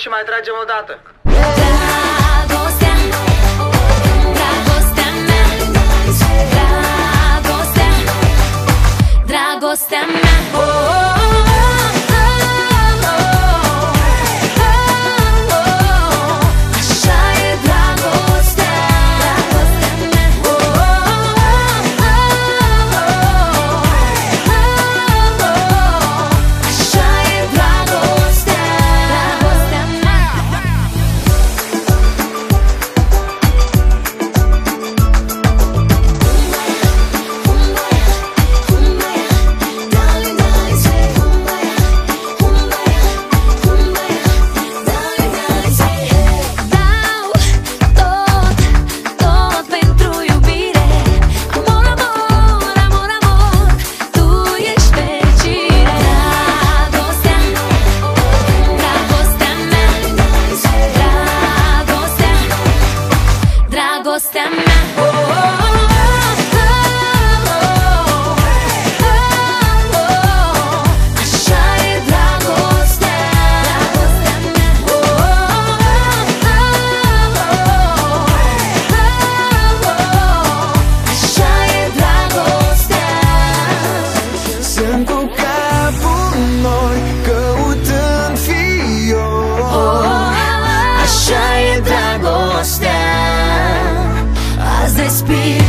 și mai tragem o dată. Dragostea, dragostea mea, dragostea, mea. gostar mais. Spirit.